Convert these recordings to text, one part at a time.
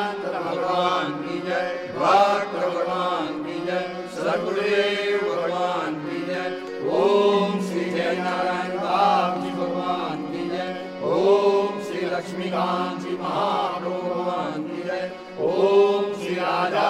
भगवान् भगवान् भगवान् ॐ श्री जय नारायणजी भगवान् ॐ श्री लक्ष्मीकान्ती महाभ्रन् ॐ श्री आदा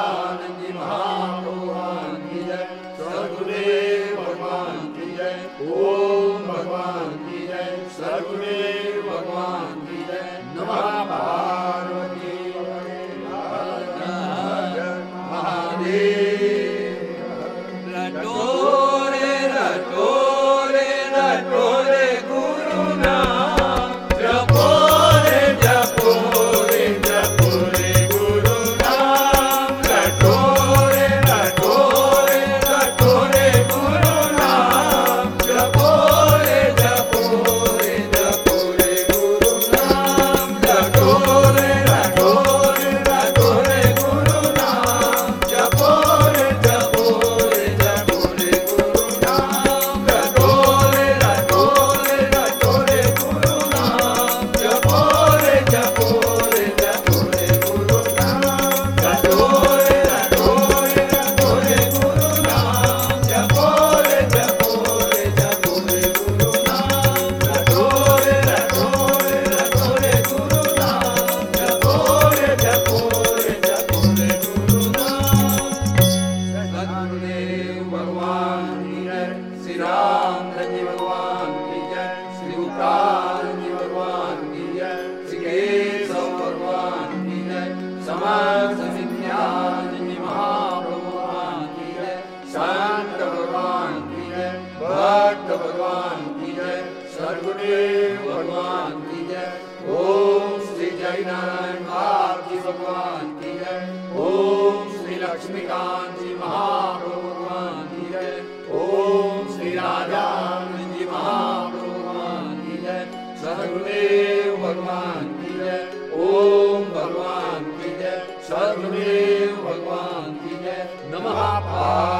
भगवान की जय। ओम भगवान की जय। सर्वमेव भगवान की जय। नमः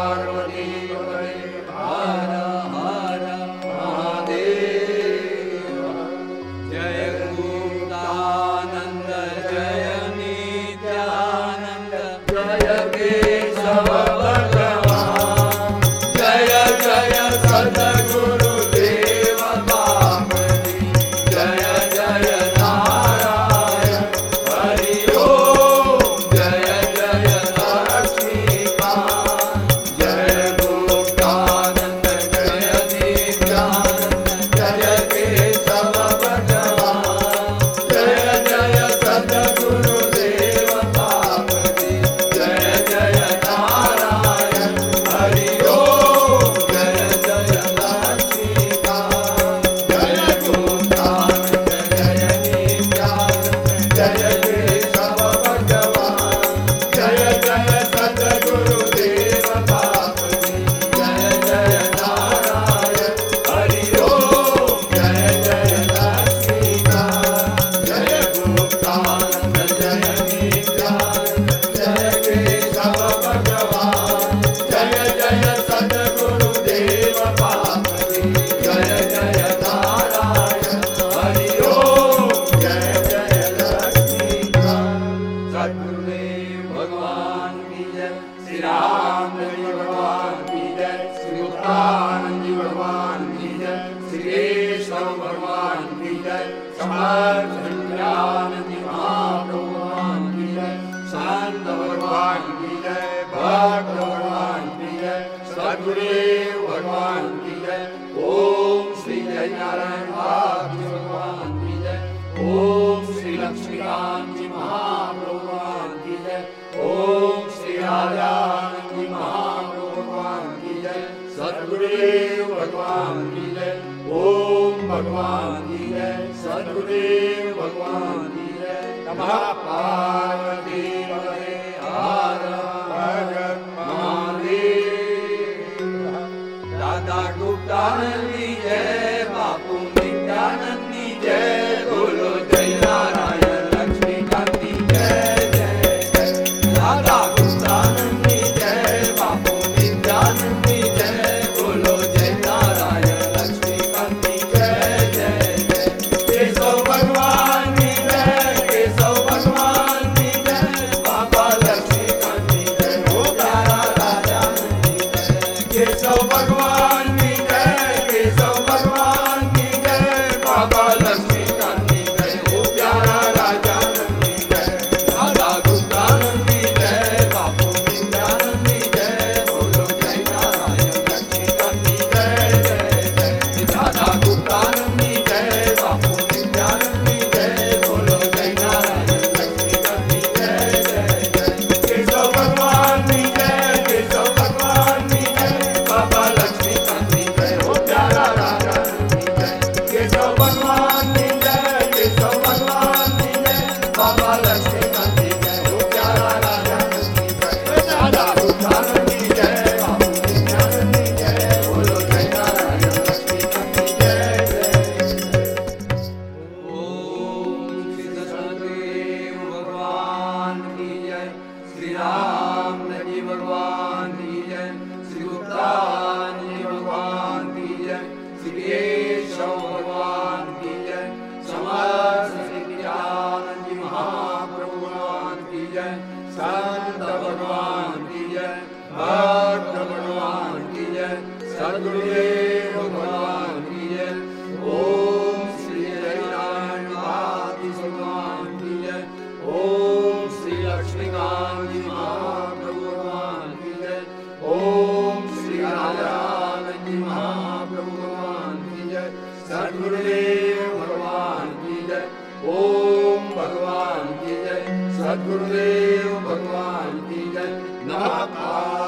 भगवान की जय सदगुरुदेव भगवान की जय नमः पार्वती पदे भगवान भगत महादेव दाता गुप्तानंद सदगुरुदेव भगवान की जय। नमः